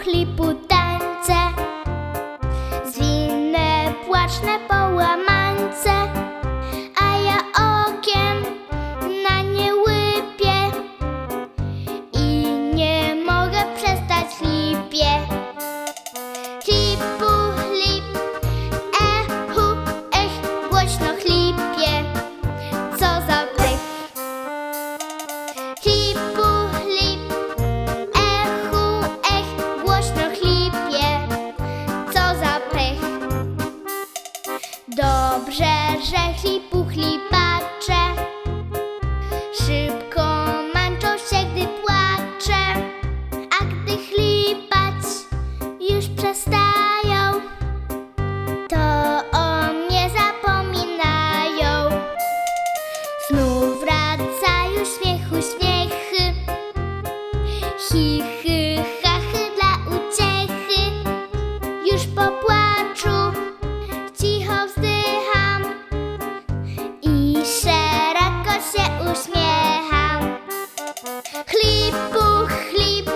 wybuchli putańce Zwinne płaczne połamańce A ja okiem na nie łypię. I nie mogę przestać flipie Flipu chlip, ehu, ech, głośno chlipie. obrzeże, chlipu chlipacze Szybko męczą się, gdy płacze A gdy chlipać już przestają To o mnie zapominają. Znów wracają śmiechu śmiechy Chichy хліб, хліб.